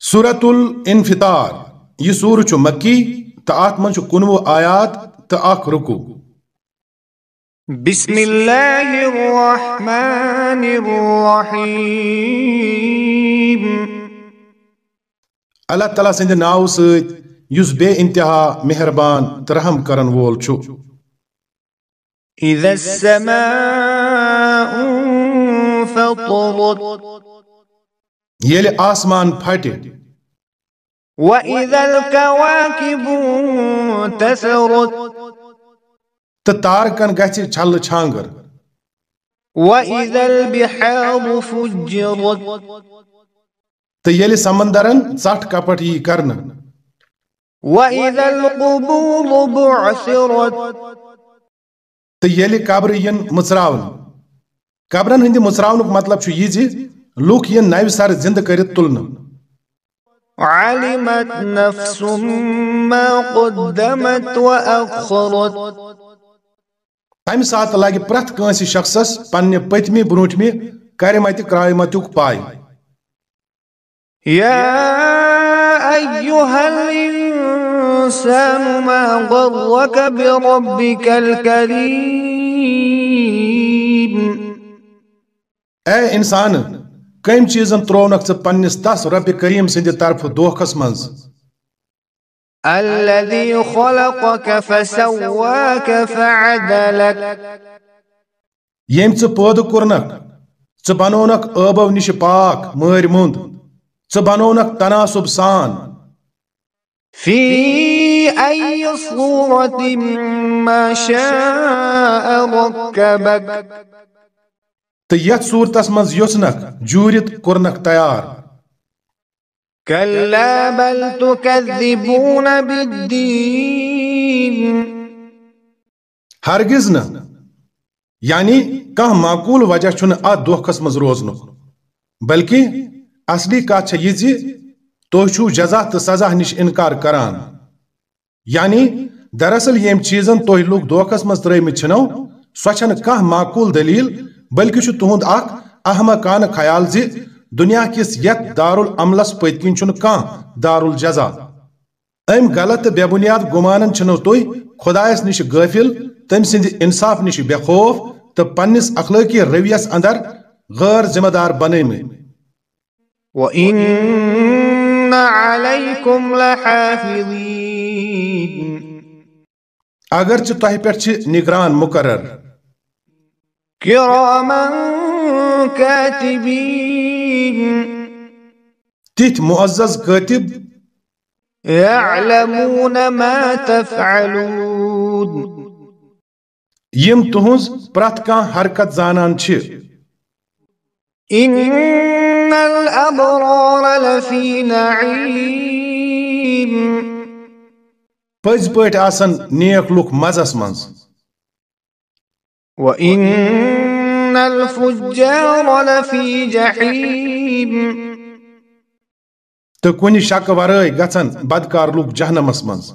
سورت الانفطار یہ سور چھ مکی تو ات من کنوہ آیات تو اخ رکو۔ بسم اللہ الرحمن الرحیم۔ اللہ تعالیٰ سند ناو ست یس بے انتہا مہربان ترہم کرن وول چھو۔ اذا السماء انفطرت یل آسمان پھٹے۔ وَإِذَا الْكَوَاكِبُ تَسَرُتْ تو تارکن گژھِ چھل چھانگر۔ وَإِذَا الْبِحَارُ فُجِّرَتْ۔ تو یل سمندرن ژٹ کپٹ یہ کرن وَإِذَا الْقُبُورُ بُعْثِرَتْ۔ تو یل قبر ین مژراون قبرن ہند مژراونک مطلب چھُ یہ زِ لوک ین نو سر زند کرت تلن علمت نفس ما قدمت وأخرت۔ تمہ سات لگہ پرت کنس شخصس پنہ پتمی بروٹمی کرمت کرائمت پائے يا أيها الإنسان ما غرك بربك الكريم اے انسان کم چیزن ترونک ژ پنس تس رب کریم سند طرف دوکھس منز الذي خلقك فسواك فعدلك یم ژ پود کورنک ژ بنونک ابو نش پاک مر مند ژ بنونک تناسب سان في أي صورة ما شاء ركبك تو یت صورتس مز یوسنک جورت کورنک تیار كلا بل تكذبون بالدين ہرگز نہ یعنی کانٛہہ معقول وجہ چھُنہٕ اتھ دھوکھس منٛز روزنُک بلکہ اصلی کتھ چھےٚ یہِ زِ تُہۍ چھِو جزا تہٕ سزا نِش انکار کران یعنی دراصل ییٚمہِ چیٖزن تُہۍ لُکھ دھوکھس منٛز ترٲومٕتۍ چھِنو سۄ چھنہٕ کانٛہہ معقول دلیل بلکہ تہد اخ احمقانہ خیال زِ دنیا کس یت دارالعملس پت کن چھ کان دارالجزا ام غلط بے بنیاد گمانن چھنو تُہۍ خدایس نش غافل تم سند انصاف نش بے خوف تو پنس اخلٲقی رویس اندر غیر ذمہ دار لَحَافِظِينَ۔ اگرچہ پٮ۪ٹھ چھِ نگران مقرر۔ كراما كاتبين تِتھۍ معزز کٲتِب يعلمون ما تفعلون یِم تُہنٛز پرٛٮ۪تھ کانٛہہ حرکت زانان چھِ۔ إن الأبرار لفي نعيم پٔزۍ پٲٹھۍ آسن نیک لُکھ مزس منٛز۔ وإن الفجار لفي جحيم. تكوني شاك وراي غتن بدكار لوك جهنم اسمنز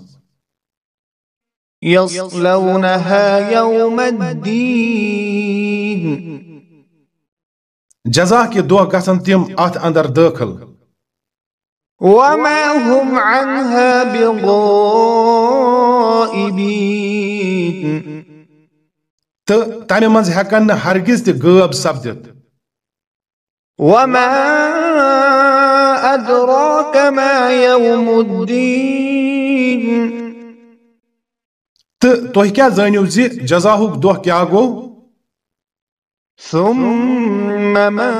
يصلونها يوم الدين. جزاك دو غتن تيم آت اندر داخل وما هم عنها بغائبين. تمہِ منٛز ہٮ۪کن نہٕ ہرگز تہِ غٲب سپدِتھ وما أدراك ما يوم الدين تہٕ تُہۍ کیٛاہ زٲنِو زِ جزاہُک دۄہ کیٛاہ گوٚو ثم ما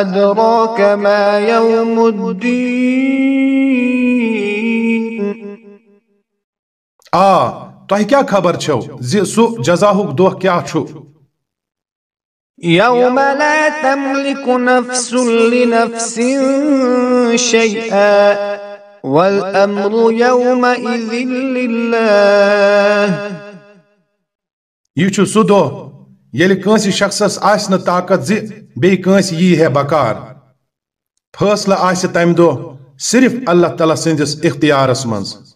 أدراك ما يوم الدين آ تۄہہِ کیٛاہ خبر چھو؟ زِ سُہ جزاہُک دۄہ کیٛاہ چھُ يوم لا تملك نفس لنفس شيئا والأمر يومئذ لله یہِ چھُ سُہ دۄہ ییٚلہِ کٲنٛسہِ شخصس آسہِ نہٕ طاقت زِ بیٚیہِ کٲنٛسہِ یی ہے بکار۔ فٲصلہٕ آسہِ تمہِ دۄہ صرف اللہ تعالیٰ سٕنٛدِس اختیارس منٛز۔